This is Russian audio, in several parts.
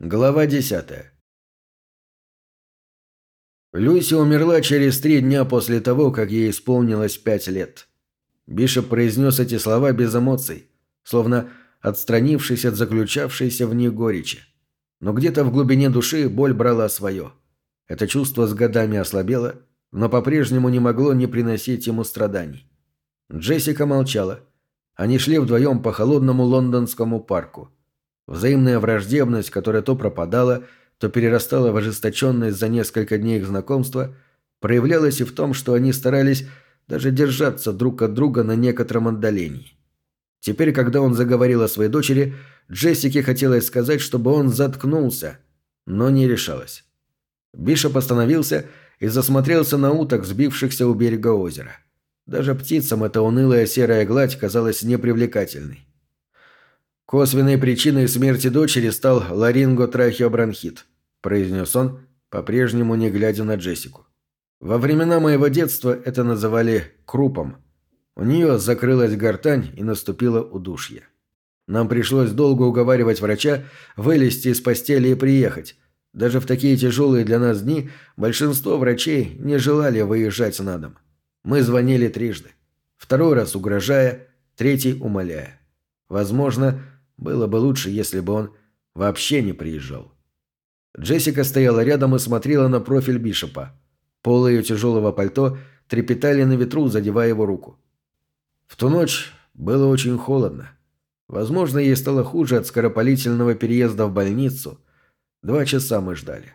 Глава 10. Люси умерла через три дня после того, как ей исполнилось пять лет. Бишоп произнес эти слова без эмоций, словно отстранившись от заключавшейся в них горечи. Но где-то в глубине души боль брала свое. Это чувство с годами ослабело, но по-прежнему не могло не приносить ему страданий. Джессика молчала. Они шли вдвоем по холодному лондонскому парку. Взаимная враждебность, которая то пропадала, то перерастала в ожесточенность за несколько дней их знакомства, проявлялась и в том, что они старались даже держаться друг от друга на некотором отдалении. Теперь, когда он заговорил о своей дочери, Джессике хотелось сказать, чтобы он заткнулся, но не решалась. Бишоп остановился и засмотрелся на уток, сбившихся у берега озера. Даже птицам эта унылая серая гладь казалась непривлекательной. Косвенной причиной смерти дочери стал ларинготрахеобронхит, произнес он, по-прежнему не глядя на Джессику. Во времена моего детства это называли крупом. У нее закрылась гортань и наступило удушье. Нам пришлось долго уговаривать врача вылезти из постели и приехать. Даже в такие тяжелые для нас дни большинство врачей не желали выезжать на дом. Мы звонили трижды. Второй раз угрожая, третий умоляя. Возможно, было бы лучше, если бы он вообще не приезжал. Джессика стояла рядом и смотрела на профиль Бишопа. Полы ее тяжелого пальто трепетали на ветру, задевая его руку. В ту ночь было очень холодно. Возможно, ей стало хуже от скоропалительного переезда в больницу. Два часа мы ждали.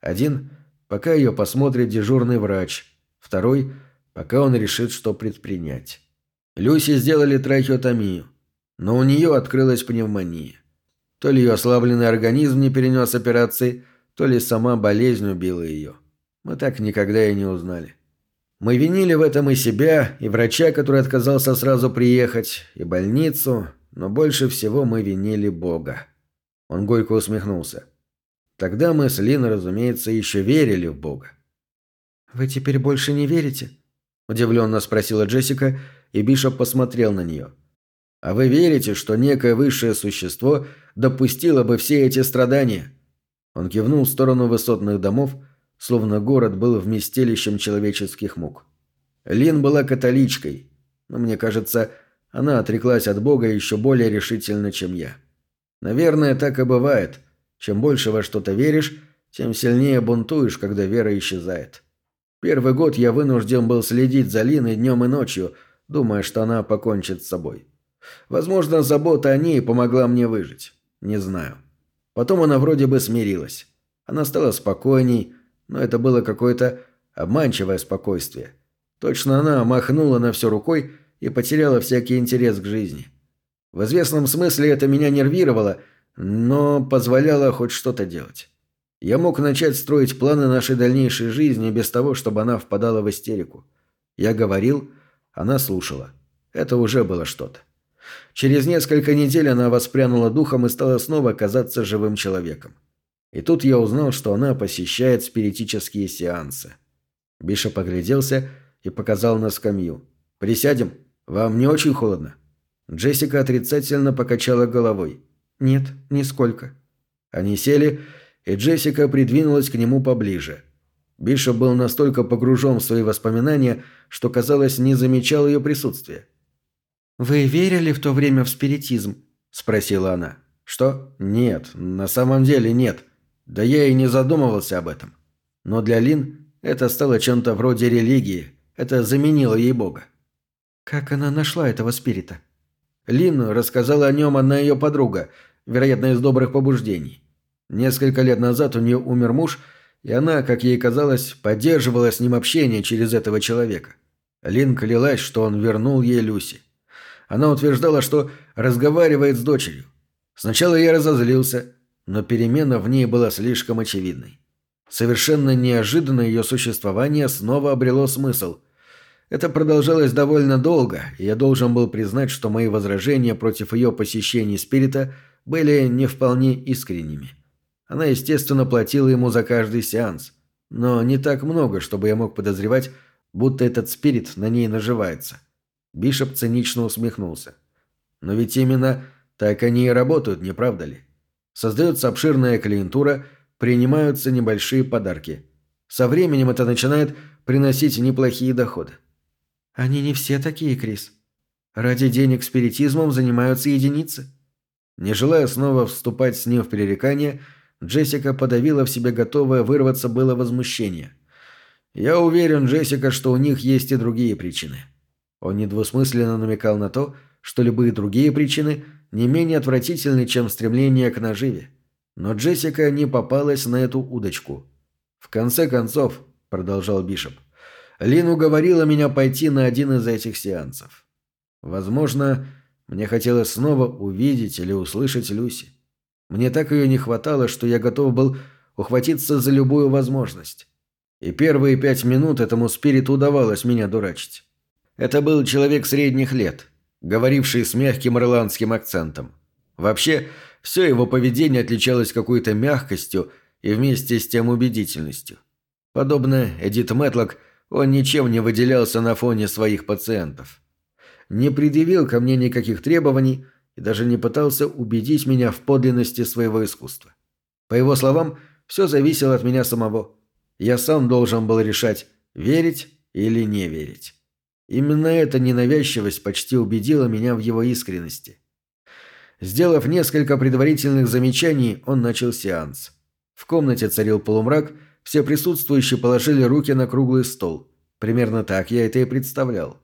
Один, пока ее посмотрит дежурный врач. Второй, пока он решит, что предпринять. Люси сделали трахеотомию но у нее открылась пневмония. То ли ее ослабленный организм не перенес операции, то ли сама болезнь убила ее. Мы так никогда и не узнали. Мы винили в этом и себя, и врача, который отказался сразу приехать, и больницу, но больше всего мы винили Бога. Он горько усмехнулся. Тогда мы с Линой, разумеется, еще верили в Бога. «Вы теперь больше не верите?» – удивленно спросила Джессика, и Бишоп посмотрел на нее. – а вы верите, что некое высшее существо допустило бы все эти страдания?» Он кивнул в сторону высотных домов, словно город был вместилищем человеческих мук. Лин была католичкой, но мне кажется, она отреклась от Бога еще более решительно, чем я. Наверное, так и бывает. Чем больше во что-то веришь, тем сильнее бунтуешь, когда вера исчезает. Первый год я вынужден был следить за Линой днем и ночью, думая, что она покончит с собой. Возможно, забота о ней помогла мне выжить. Не знаю. Потом она вроде бы смирилась. Она стала спокойней, но это было какое-то обманчивое спокойствие. Точно она махнула на все рукой и потеряла всякий интерес к жизни. В известном смысле это меня нервировало, но позволяло хоть что-то делать. Я мог начать строить планы нашей дальнейшей жизни без того, чтобы она впадала в истерику. Я говорил, она слушала. Это уже было что-то. Через несколько недель она воспрянула духом и стала снова казаться живым человеком. И тут я узнал, что она посещает спиритические сеансы. Биша погляделся и показал на скамью. «Присядем? Вам не очень холодно?» Джессика отрицательно покачала головой. «Нет, нисколько». Они сели, и Джессика придвинулась к нему поближе. Бишоп был настолько погружен в свои воспоминания, что, казалось, не замечал ее присутствия. «Вы верили в то время в спиритизм?» – спросила она. «Что? Нет, на самом деле нет. Да я и не задумывался об этом. Но для Лин это стало чем-то вроде религии. Это заменило ей Бога». «Как она нашла этого спирита?» Лин рассказала о нем одна ее подруга, вероятно, из добрых побуждений. Несколько лет назад у нее умер муж, и она, как ей казалось, поддерживала с ним общение через этого человека. Лин клялась, что он вернул ей Люси. Она утверждала, что разговаривает с дочерью. Сначала я разозлился, но перемена в ней была слишком очевидной. Совершенно неожиданно ее существование снова обрело смысл. Это продолжалось довольно долго, и я должен был признать, что мои возражения против ее посещений спирита были не вполне искренними. Она, естественно, платила ему за каждый сеанс, но не так много, чтобы я мог подозревать, будто этот спирит на ней наживается. Бишоп цинично усмехнулся. «Но ведь именно так они и работают, не правда ли? Создается обширная клиентура, принимаются небольшие подарки. Со временем это начинает приносить неплохие доходы. Они не все такие, Крис. Ради денег спиритизмом занимаются единицы. Не желая снова вступать с ним в пререкание, Джессика подавила в себе готовое вырваться было возмущение. «Я уверен, Джессика, что у них есть и другие причины». Он недвусмысленно намекал на то, что любые другие причины не менее отвратительны, чем стремление к наживе. Но Джессика не попалась на эту удочку. «В конце концов», — продолжал Бишоп, — «Лин уговорила меня пойти на один из этих сеансов. Возможно, мне хотелось снова увидеть или услышать Люси. Мне так ее не хватало, что я готов был ухватиться за любую возможность. И первые пять минут этому спириту удавалось меня дурачить. Это был человек средних лет, говоривший с мягким ирландским акцентом. Вообще, все его поведение отличалось какой-то мягкостью и вместе с тем убедительностью. Подобно Эдит Мэтлок, он ничем не выделялся на фоне своих пациентов. Не предъявил ко мне никаких требований и даже не пытался убедить меня в подлинности своего искусства. По его словам, все зависело от меня самого. Я сам должен был решать, верить или не верить. Именно эта ненавязчивость почти убедила меня в его искренности. Сделав несколько предварительных замечаний, он начал сеанс. В комнате царил полумрак, все присутствующие положили руки на круглый стол. Примерно так я это и представлял.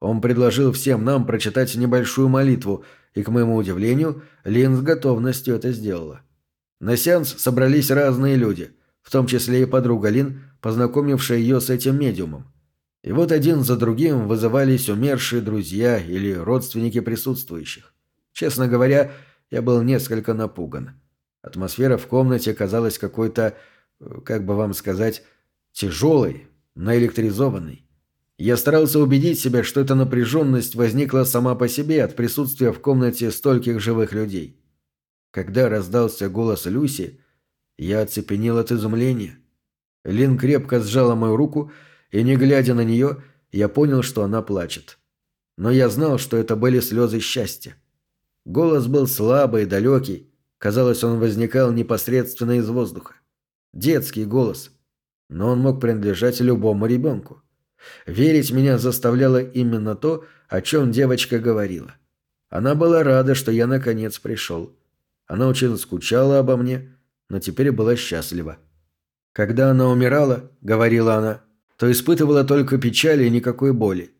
Он предложил всем нам прочитать небольшую молитву, и, к моему удивлению, Лин с готовностью это сделала. На сеанс собрались разные люди, в том числе и подруга Лин, познакомившая ее с этим медиумом. И вот один за другим вызывались умершие друзья или родственники присутствующих. Честно говоря, я был несколько напуган. Атмосфера в комнате казалась какой-то, как бы вам сказать, тяжелой, наэлектризованной. Я старался убедить себя, что эта напряженность возникла сама по себе от присутствия в комнате стольких живых людей. Когда раздался голос Люси, я оцепенел от изумления. Лин крепко сжала мою руку и, не глядя на нее, я понял, что она плачет. Но я знал, что это были слезы счастья. Голос был слабый и далекий, казалось, он возникал непосредственно из воздуха. Детский голос, но он мог принадлежать любому ребенку. Верить меня заставляло именно то, о чем девочка говорила. Она была рада, что я наконец пришел. Она очень скучала обо мне, но теперь была счастлива. Когда она умирала, говорила она, то испытывала только печаль и никакой боли.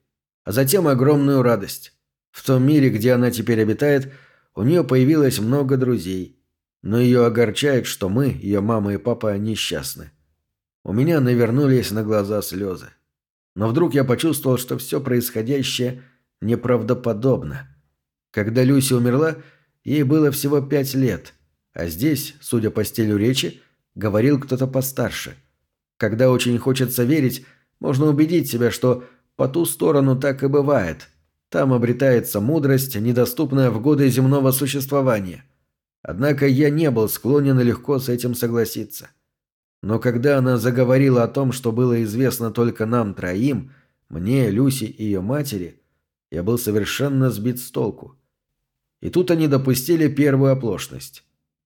А затем огромную радость. В том мире, где она теперь обитает, у нее появилось много друзей. Но ее огорчает, что мы, ее мама и папа, несчастны. У меня навернулись на глаза слезы. Но вдруг я почувствовал, что все происходящее неправдоподобно. Когда Люси умерла, ей было всего пять лет, а здесь, судя по стилю речи, говорил кто-то постарше – когда очень хочется верить, можно убедить себя, что по ту сторону так и бывает. Там обретается мудрость, недоступная в годы земного существования. Однако я не был склонен легко с этим согласиться. Но когда она заговорила о том, что было известно только нам троим, мне, Люси и ее матери, я был совершенно сбит с толку. И тут они допустили первую оплошность.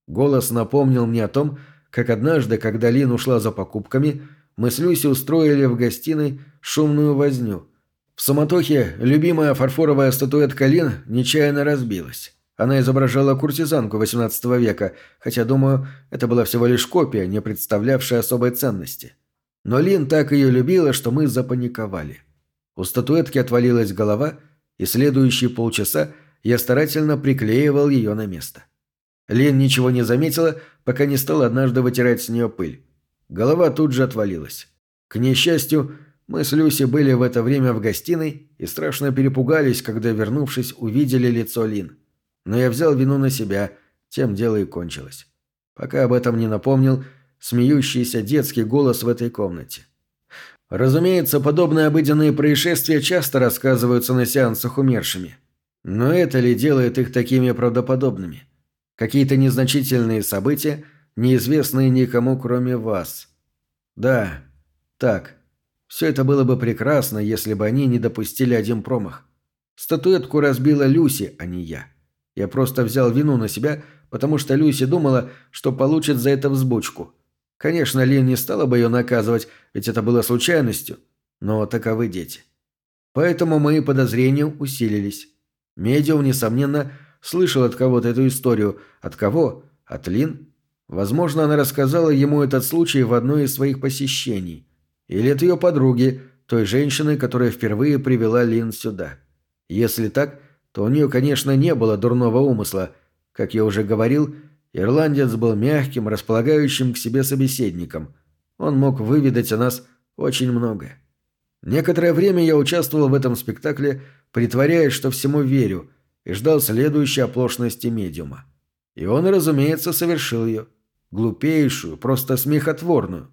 Голос напомнил мне о том, как однажды, когда Лин ушла за покупками, мы с Люси устроили в гостиной шумную возню. В суматохе любимая фарфоровая статуэтка Лин нечаянно разбилась. Она изображала куртизанку XVIII века, хотя, думаю, это была всего лишь копия, не представлявшая особой ценности. Но Лин так ее любила, что мы запаниковали. У статуэтки отвалилась голова, и следующие полчаса я старательно приклеивал ее на место. Лин ничего не заметила, пока не стал однажды вытирать с нее пыль. Голова тут же отвалилась. К несчастью, мы с Люси были в это время в гостиной и страшно перепугались, когда, вернувшись, увидели лицо Лин. Но я взял вину на себя, тем дело и кончилось. Пока об этом не напомнил смеющийся детский голос в этой комнате. Разумеется, подобные обыденные происшествия часто рассказываются на сеансах умершими. Но это ли делает их такими правдоподобными? Какие-то незначительные события, неизвестные никому, кроме вас. Да, так. Все это было бы прекрасно, если бы они не допустили один промах. Статуэтку разбила Люси, а не я. Я просто взял вину на себя, потому что Люси думала, что получит за это взбучку. Конечно, Лин не стала бы ее наказывать, ведь это было случайностью, но таковы дети. Поэтому мои подозрения усилились. Медиум, несомненно, слышал от кого-то эту историю. От кого? От Лин? Возможно, она рассказала ему этот случай в одной из своих посещений. Или от ее подруги, той женщины, которая впервые привела Лин сюда. Если так, то у нее, конечно, не было дурного умысла. Как я уже говорил, ирландец был мягким, располагающим к себе собеседником. Он мог выведать о нас очень многое. Некоторое время я участвовал в этом спектакле, притворяясь, что всему верю, и ждал следующей оплошности медиума. И он, разумеется, совершил ее. Глупейшую, просто смехотворную.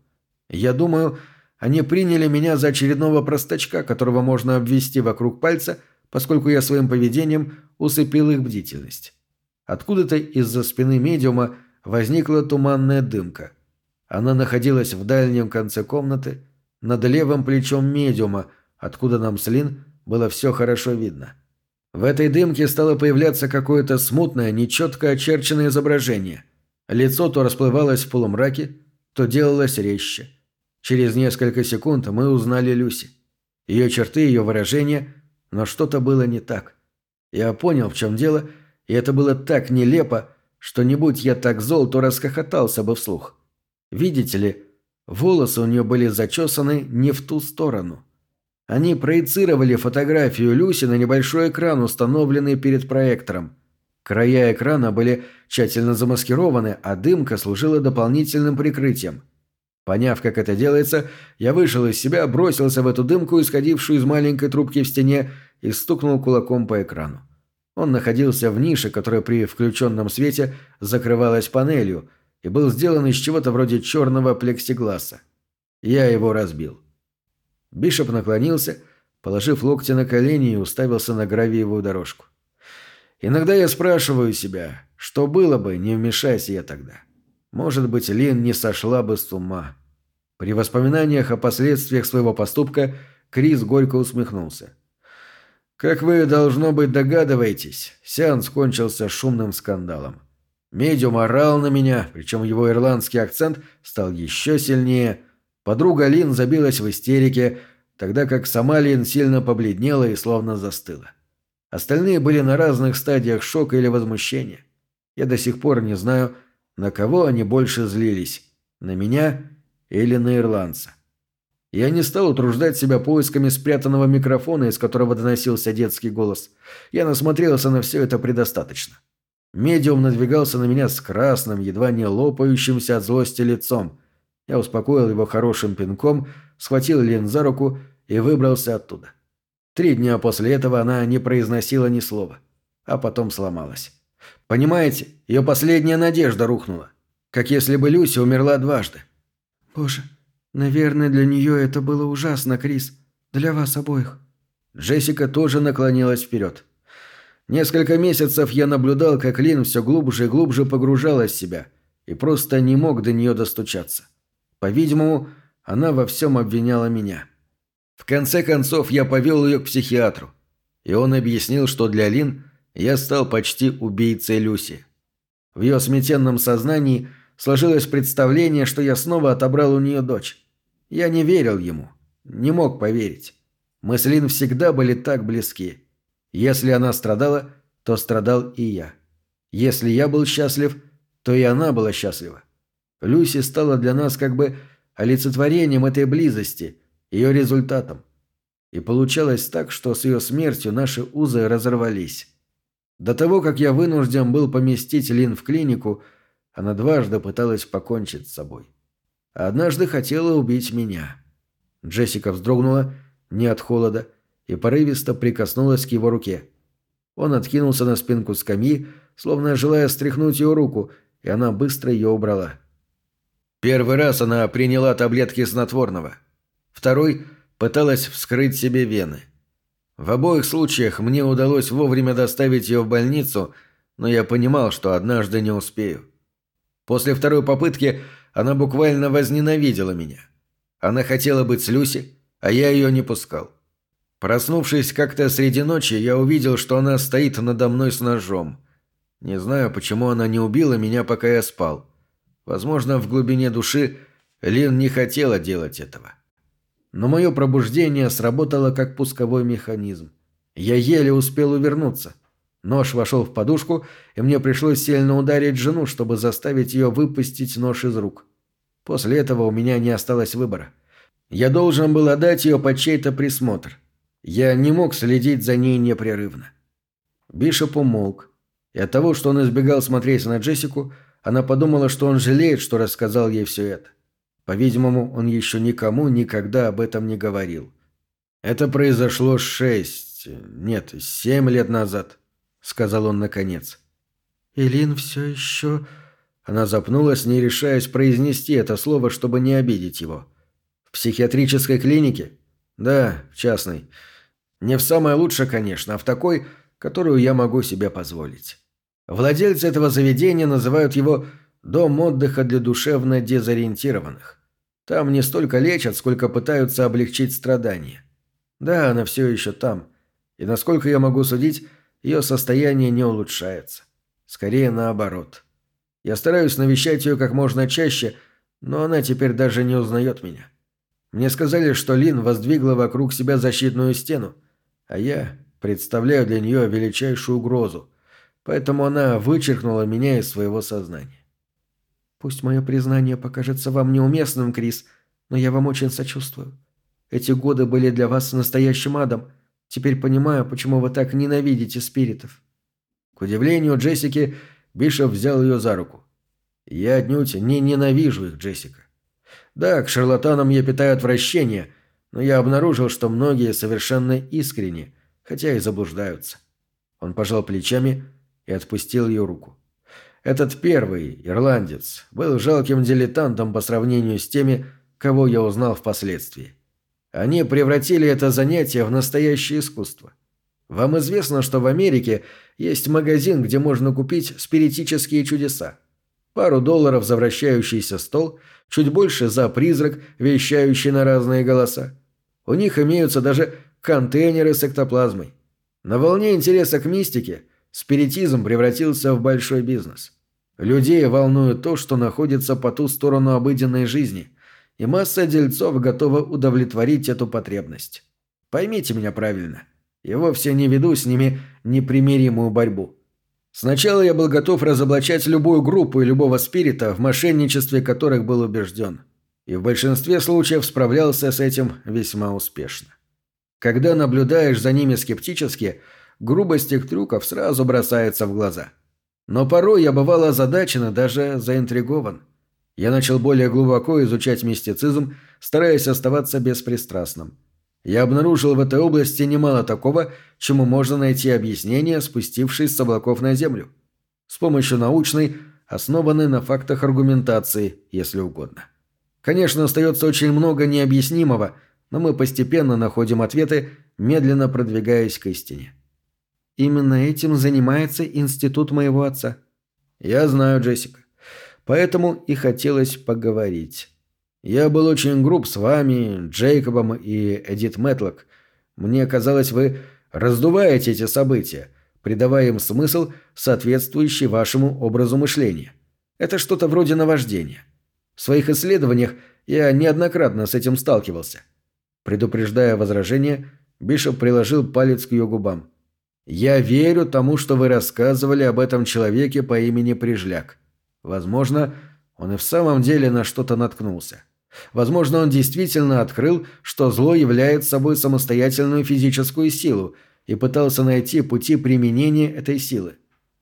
Я думаю, они приняли меня за очередного простачка, которого можно обвести вокруг пальца, поскольку я своим поведением усыпил их бдительность. Откуда-то из-за спины медиума возникла туманная дымка. Она находилась в дальнем конце комнаты, над левым плечом медиума, откуда нам с Лин было все хорошо видно. В этой дымке стало появляться какое-то смутное, нечетко очерченное изображение. Лицо то расплывалось в полумраке, то делалось резче. Через несколько секунд мы узнали Люси. Ее черты, ее выражение, но что-то было не так. Я понял, в чем дело, и это было так нелепо, что не будь я так зол, то расхохотался бы вслух. Видите ли, Волосы у нее были зачесаны не в ту сторону. Они проецировали фотографию Люси на небольшой экран, установленный перед проектором. Края экрана были тщательно замаскированы, а дымка служила дополнительным прикрытием. Поняв, как это делается, я вышел из себя, бросился в эту дымку, исходившую из маленькой трубки в стене, и стукнул кулаком по экрану. Он находился в нише, которая при включенном свете закрывалась панелью – и был сделан из чего-то вроде черного плексигласа. Я его разбил. Бишоп наклонился, положив локти на колени и уставился на гравиевую дорожку. Иногда я спрашиваю себя, что было бы, не вмешайся я тогда. Может быть, Лин не сошла бы с ума. При воспоминаниях о последствиях своего поступка Крис горько усмехнулся. Как вы, должно быть, догадываетесь, сеанс кончился шумным скандалом. Медиум орал на меня, причем его ирландский акцент стал еще сильнее. Подруга Лин забилась в истерике, тогда как сама Лин сильно побледнела и словно застыла. Остальные были на разных стадиях шока или возмущения. Я до сих пор не знаю, на кого они больше злились – на меня или на ирландца. Я не стал утруждать себя поисками спрятанного микрофона, из которого доносился детский голос. Я насмотрелся на все это предостаточно. – Медиум надвигался на меня с красным, едва не лопающимся от злости лицом. Я успокоил его хорошим пинком, схватил Лин за руку и выбрался оттуда. Три дня после этого она не произносила ни слова, а потом сломалась. Понимаете, ее последняя надежда рухнула. Как если бы Люси умерла дважды. Боже, наверное, для нее это было ужасно, Крис. Для вас обоих. Джессика тоже наклонилась вперед. Несколько месяцев я наблюдал, как Лин все глубже и глубже погружалась в себя и просто не мог до нее достучаться. По-видимому, она во всем обвиняла меня. В конце концов, я повел ее к психиатру, и он объяснил, что для Лин я стал почти убийцей Люси. В ее сметенном сознании сложилось представление, что я снова отобрал у нее дочь. Я не верил ему, не мог поверить. Мы с Лин всегда были так близки. Если она страдала, то страдал и я. Если я был счастлив, то и она была счастлива. Люси стала для нас как бы олицетворением этой близости, ее результатом. И получалось так, что с ее смертью наши узы разорвались. До того, как я вынужден был поместить Лин в клинику, она дважды пыталась покончить с собой. Однажды хотела убить меня. Джессика вздрогнула, не от холода, и порывисто прикоснулась к его руке. Он откинулся на спинку скамьи, словно желая стряхнуть ее руку, и она быстро ее убрала. Первый раз она приняла таблетки снотворного. Второй пыталась вскрыть себе вены. В обоих случаях мне удалось вовремя доставить ее в больницу, но я понимал, что однажды не успею. После второй попытки она буквально возненавидела меня. Она хотела быть с Люси, а я ее не пускал. Проснувшись как-то среди ночи, я увидел, что она стоит надо мной с ножом. Не знаю, почему она не убила меня, пока я спал. Возможно, в глубине души Лин не хотела делать этого. Но мое пробуждение сработало как пусковой механизм. Я еле успел увернуться. Нож вошел в подушку, и мне пришлось сильно ударить жену, чтобы заставить ее выпустить нож из рук. После этого у меня не осталось выбора. Я должен был отдать ее под чей-то присмотр. Я не мог следить за ней непрерывно. Бишоп умолк, и от того, что он избегал смотреть на Джессику, она подумала, что он жалеет, что рассказал ей все это. По-видимому, он еще никому никогда об этом не говорил. Это произошло шесть, нет, семь лет назад, сказал он наконец. Илин все еще... Она запнулась, не решаясь произнести это слово, чтобы не обидеть его. В психиатрической клинике? Да, в частной. Не в самой лучшей, конечно, а в такой, которую я могу себе позволить. Владельцы этого заведения называют его «дом отдыха для душевно дезориентированных». Там не столько лечат, сколько пытаются облегчить страдания. Да, она все еще там. И насколько я могу судить, ее состояние не улучшается. Скорее наоборот. Я стараюсь навещать ее как можно чаще, но она теперь даже не узнает меня. Мне сказали, что Лин воздвигла вокруг себя защитную стену, а я представляю для нее величайшую угрозу поэтому она вычеркнула меня из своего сознания. Пусть мое признание покажется вам неуместным, Крис, но я вам очень сочувствую. Эти годы были для вас настоящим адом. Теперь понимаю, почему вы так ненавидите спиритов. К удивлению Джессики, Бишоп взял ее за руку. Я отнюдь не ненавижу их, Джессика. Да, к шарлатанам я питаю отвращение, но я обнаружил, что многие совершенно искренне, хотя и заблуждаются. Он пожал плечами и отпустил ее руку. Этот первый, ирландец, был жалким дилетантом по сравнению с теми, кого я узнал впоследствии. Они превратили это занятие в настоящее искусство. Вам известно, что в Америке есть магазин, где можно купить спиритические чудеса. Пару долларов за вращающийся стол, чуть больше за призрак, вещающий на разные голоса. У них имеются даже контейнеры с эктоплазмой. На волне интереса к мистике Спиритизм превратился в большой бизнес. Людей волнует то, что находится по ту сторону обыденной жизни, и масса дельцов готова удовлетворить эту потребность. Поймите меня правильно. Я вовсе не веду с ними непримиримую борьбу. Сначала я был готов разоблачать любую группу и любого спирита, в мошенничестве которых был убежден. И в большинстве случаев справлялся с этим весьма успешно. Когда наблюдаешь за ними скептически – грубость их трюков сразу бросается в глаза. Но порой я бывал озадачен даже заинтригован. Я начал более глубоко изучать мистицизм, стараясь оставаться беспристрастным. Я обнаружил в этой области немало такого, чему можно найти объяснение, спустившись с облаков на Землю. С помощью научной, основанной на фактах аргументации, если угодно. Конечно, остается очень много необъяснимого, но мы постепенно находим ответы, медленно продвигаясь к истине. Именно этим занимается институт моего отца. Я знаю, Джессика. Поэтому и хотелось поговорить. Я был очень груб с вами, Джейкобом и Эдит Мэтлок. Мне казалось, вы раздуваете эти события, придавая им смысл, соответствующий вашему образу мышления. Это что-то вроде наваждения. В своих исследованиях я неоднократно с этим сталкивался. Предупреждая возражение, Бишоп приложил палец к ее губам. Я верю тому, что вы рассказывали об этом человеке по имени Прижляк. Возможно, он и в самом деле на что-то наткнулся. Возможно, он действительно открыл, что зло является собой самостоятельную физическую силу и пытался найти пути применения этой силы.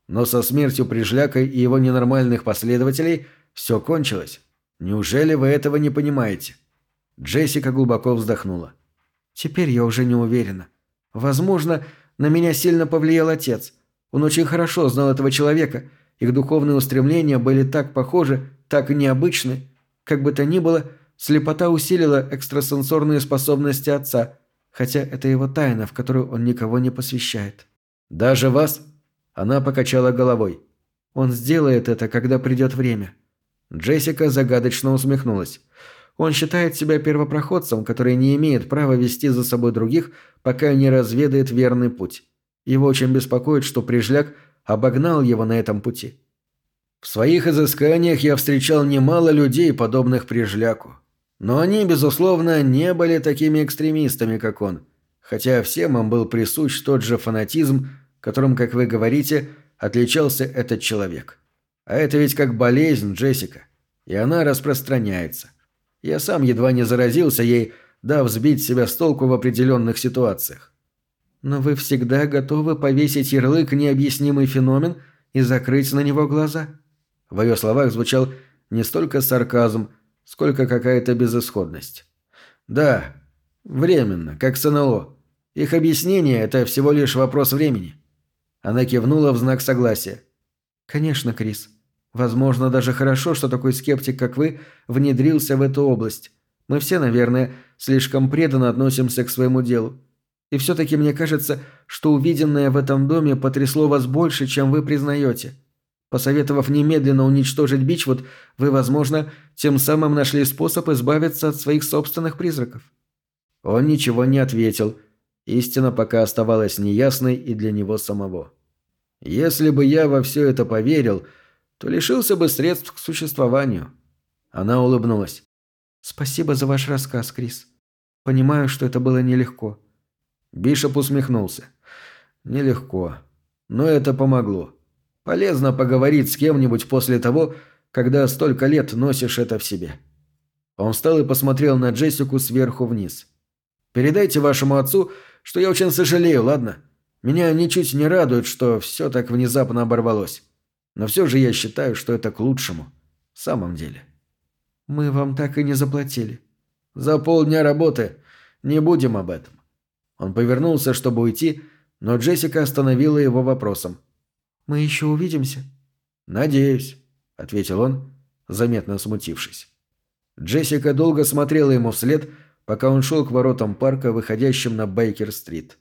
Но со смертью Прижляка и его ненормальных последователей все кончилось. Неужели вы этого не понимаете? Джессика глубоко вздохнула. Теперь я уже не уверена. Возможно, на меня сильно повлиял отец. Он очень хорошо знал этого человека. Их духовные устремления были так похожи, так необычны. Как бы то ни было, слепота усилила экстрасенсорные способности отца, хотя это его тайна, в которую он никого не посвящает. «Даже вас?» Она покачала головой. «Он сделает это, когда придет время». Джессика загадочно усмехнулась. Он считает себя первопроходцем, который не имеет права вести за собой других, пока не разведает верный путь. Его очень беспокоит, что Прижляк обогнал его на этом пути. В своих изысканиях я встречал немало людей, подобных Прижляку. Но они, безусловно, не были такими экстремистами, как он, хотя всем им был присущ тот же фанатизм, которым, как вы говорите, отличался этот человек. А это ведь как болезнь, Джессика, и она распространяется. Я сам едва не заразился ей, дав сбить себя с толку в определенных ситуациях. Но вы всегда готовы повесить ярлык «необъяснимый феномен» и закрыть на него глаза. В ее словах звучал не столько сарказм, сколько какая-то безысходность. Да, временно, как с НЛО. Их объяснение – это всего лишь вопрос времени. Она кивнула в знак согласия. Конечно, Крис. Возможно, даже хорошо, что такой скептик, как вы, внедрился в эту область. Мы все, наверное, слишком преданно относимся к своему делу. И все-таки мне кажется, что увиденное в этом доме потрясло вас больше, чем вы признаете. Посоветовав немедленно уничтожить Бичвуд, вы, возможно, тем самым нашли способ избавиться от своих собственных призраков». Он ничего не ответил. Истина пока оставалась неясной и для него самого. «Если бы я во все это поверил, то лишился бы средств к существованию». Она улыбнулась. «Спасибо за ваш рассказ, Крис. Понимаю, что это было нелегко». Бишоп усмехнулся. «Нелегко. Но это помогло. Полезно поговорить с кем-нибудь после того, когда столько лет носишь это в себе». Он встал и посмотрел на Джессику сверху вниз. «Передайте вашему отцу, что я очень сожалею, ладно? Меня ничуть не радует, что все так внезапно оборвалось. Но все же я считаю, что это к лучшему. В самом деле». «Мы вам так и не заплатили». «За полдня работы. Не будем об этом». Он повернулся, чтобы уйти, но Джессика остановила его вопросом. Мы еще увидимся?» «Надеюсь», — ответил он, заметно смутившись. Джессика долго смотрела ему вслед, пока он шел к воротам парка, выходящим на Бейкер-стрит.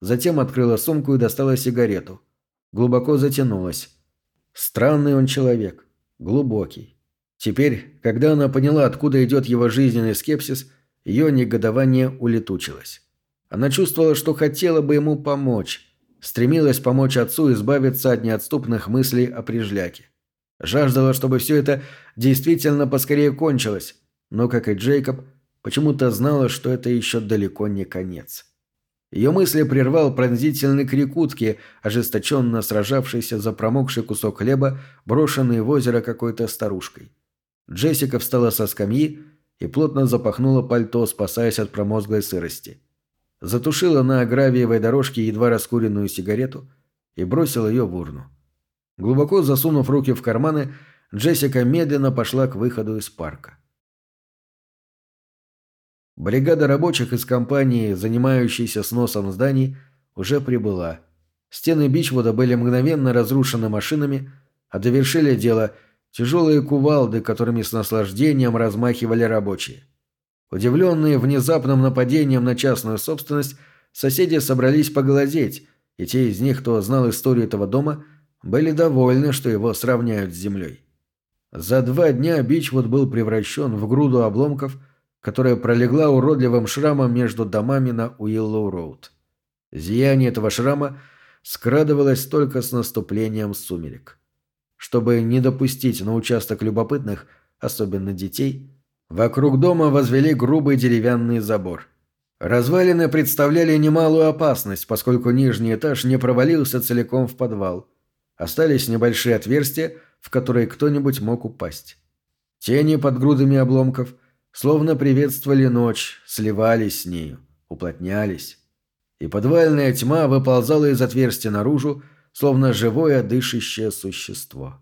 Затем открыла сумку и достала сигарету. Глубоко затянулась. Странный он человек. Глубокий. Теперь, когда она поняла, откуда идет его жизненный скепсис, ее негодование улетучилось. Она чувствовала, что хотела бы ему помочь, Стремилась помочь отцу избавиться от неотступных мыслей о прижляке. Жаждала, чтобы все это действительно поскорее кончилось, но, как и Джейкоб, почему-то знала, что это еще далеко не конец. Ее мысли прервал пронзительный крик утки, ожесточенно сражавшийся за промокший кусок хлеба, брошенный в озеро какой-то старушкой. Джессика встала со скамьи и плотно запахнула пальто, спасаясь от промозглой сырости затушила на гравиевой дорожке едва раскуренную сигарету и бросила ее в урну. Глубоко засунув руки в карманы, Джессика медленно пошла к выходу из парка. Бригада рабочих из компании, занимающейся сносом зданий, уже прибыла. Стены Бичвуда были мгновенно разрушены машинами, а довершили дело тяжелые кувалды, которыми с наслаждением размахивали рабочие. Удивленные внезапным нападением на частную собственность, соседи собрались поглазеть, и те из них, кто знал историю этого дома, были довольны, что его сравняют с землей. За два дня Бичвуд был превращен в груду обломков, которая пролегла уродливым шрамом между домами на Уиллоу-Роуд. Зияние этого шрама скрадывалось только с наступлением сумерек. Чтобы не допустить на участок любопытных, особенно детей, Вокруг дома возвели грубый деревянный забор. Развалины представляли немалую опасность, поскольку нижний этаж не провалился целиком в подвал. Остались небольшие отверстия, в которые кто-нибудь мог упасть. Тени под грудами обломков словно приветствовали ночь, сливались с нею, уплотнялись. И подвальная тьма выползала из отверстия наружу, словно живое дышащее существо.